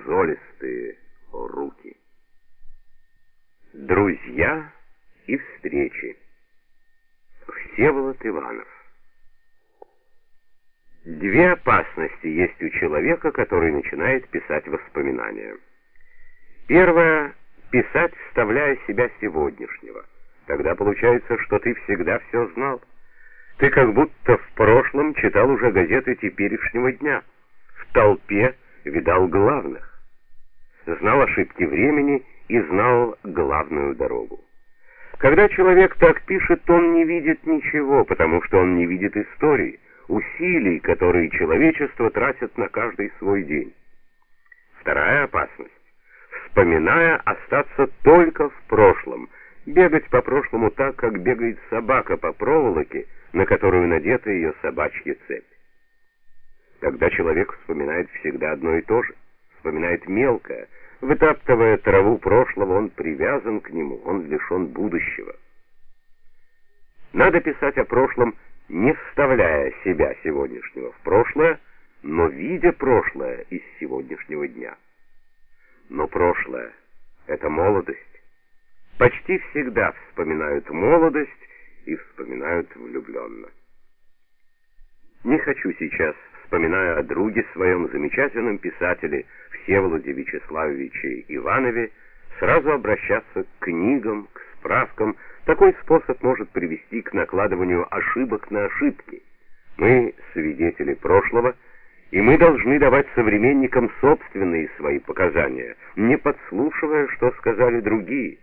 мозолистые руки. Друзья и встречи. Всеволод Иванов. Две опасности есть у человека, который начинает писать воспоминания. Первое — писать, вставляя себя сегодняшнего. Тогда получается, что ты всегда все знал. Ты как будто в прошлом читал уже газеты теперешнего дня. В толпе видал главных. Знал ошибки времени и знал главную дорогу. Когда человек так пишет, он не видит ничего, потому что он не видит истории, усилий, которые человечество тратит на каждый свой день. Вторая опасность вспоминая остаться только в прошлом, бегать по прошлому так, как бегает собака по проволоке, на которую надета ее собачья цепь. Тогда человек вспоминает всегда одно и то же, вспоминает мелкое, вытаптывая траву прошлого, он привязан к нему, он лишен будущего. Надо писать о прошлом, не вставляя себя сегодняшнего в прошлое, но видя прошлое из сегодняшнего дня. Но прошлое — это молодость. Почти всегда вспоминают молодость и вспоминают влюбленно. Не хочу сейчас, вспоминая о друге своем замечательном писателе Всеволоде Вячеславовиче Иванове, сразу обращаться к книгам, к справкам. Такой способ может привести к накладыванию ошибок на ошибки. Мы свидетели прошлого — и мы должны давать современникам собственные свои показания, не подслушивая, что сказали другие.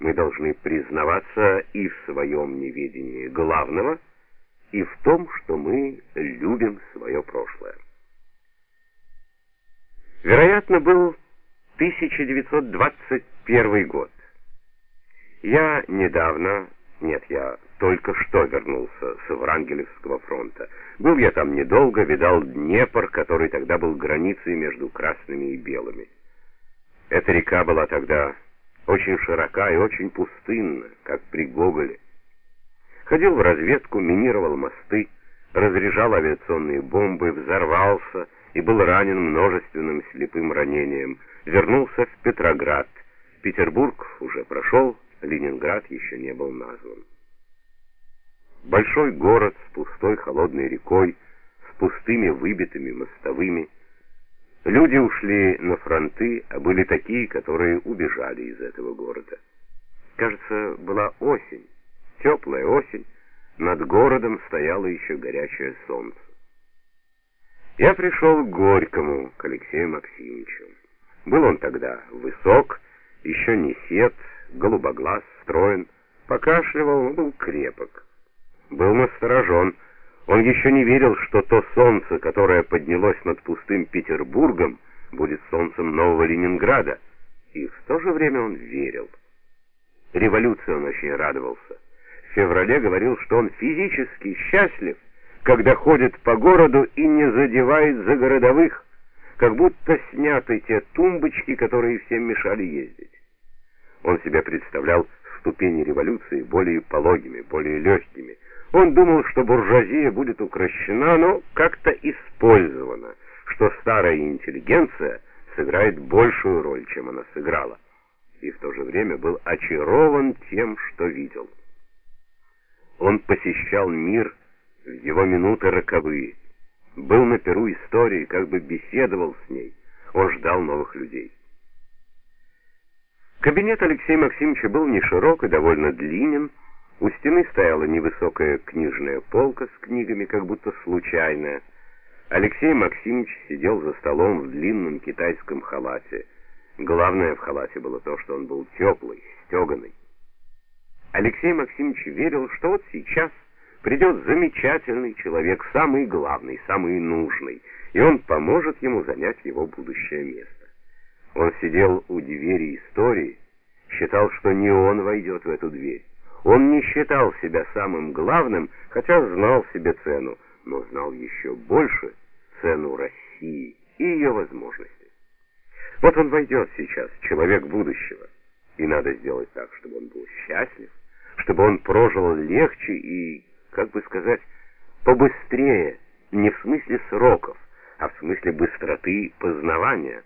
Мы должны признаваться и в своем неведении главного, и в том, что мы любим свое прошлое. Вероятно, был 1921 год. Я недавно, нет, я только что вернулся с Врангелевского фронта. Был я там недолго, видал Днепр, который тогда был границей между красными и белыми. Эта река была тогда очень широка и очень пустынна, как при Гоголе. Ходил в разведку, минировал мосты, разряжал авиационные бомбы, взорвался и был ранен множественным слепым ранением. Вернулся в Петроград. Петербург уже прошел, Ленинград еще не был назван. Большой город с пустой холодной рекой, с пустыми выбитыми мостовыми. Люди ушли на фронты, а были такие, которые убежали из этого города. Кажется, была осень, теплая осень, над городом стояло еще горячее солнце. Я пришел к Горькому, к Алексею Максимовичу. Был он тогда высок, еще не сед, голубоглаз, строен, покашливал, был крепок был насторожен. Он еще не верил, что то солнце, которое поднялось над пустым Петербургом, будет солнцем нового Ленинграда. И в то же время он верил. Революции он очень радовался. В феврале говорил, что он физически счастлив, когда ходит по городу и не задевает за городовых, как будто сняты те тумбочки, которые всем мешали ездить. Он себя представлял ступени революции более пологими, более легкими, он думал, что буржуазия будет укращена, но как-то использована, что старая интеллигенция сыграет большую роль, чем она сыграла. И в то же время был очарован тем, что видел. Он посещал мир в его минуты роковые, был на перу истории, как бы беседовал с ней, он ждал новых людей. Кабинет Алексея Максимовича был не широк и довольно длинен, у стены стояла невысокая книжная полка с книгами, как будто случайная. Алексей Максимович сидел за столом в длинном китайском халате. Главное в халате было то, что он был теплый, стеганый. Алексей Максимович верил, что вот сейчас придет замечательный человек, самый главный, самый нужный, и он поможет ему занять его будущее место. Он сидел у двери истории, считал, что не он войдет в эту дверь. Он не считал себя самым главным, хотя знал себе цену, но знал еще больше цену России и ее возможности. Вот он войдет сейчас, человек будущего, и надо сделать так, чтобы он был счастлив, чтобы он прожил легче и, как бы сказать, побыстрее, не в смысле сроков, а в смысле быстроты познавания.